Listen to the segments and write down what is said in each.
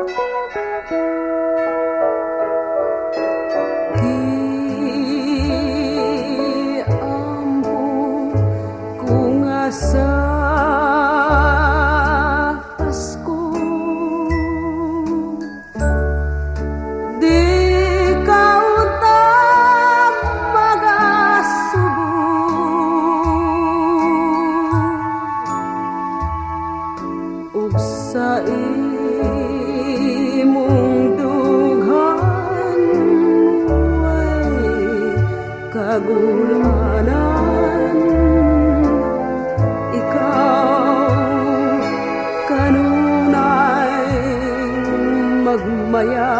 Di ambun ku ngasah Maya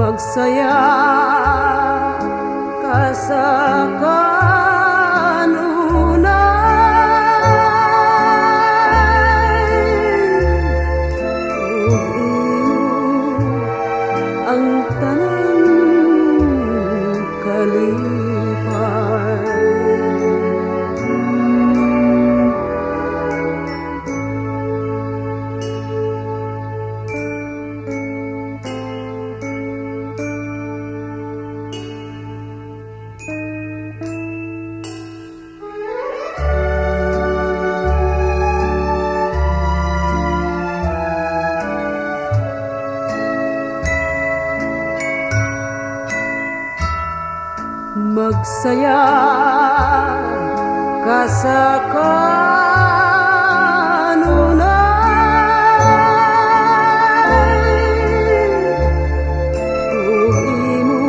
magsaya. Ka sa Magsaya ka sa kanunay. Mo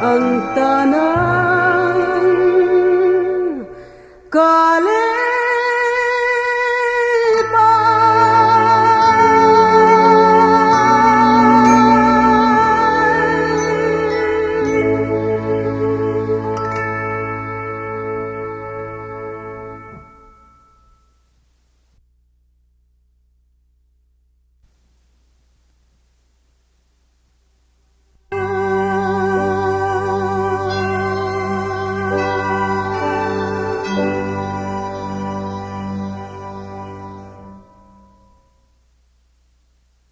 ang tanang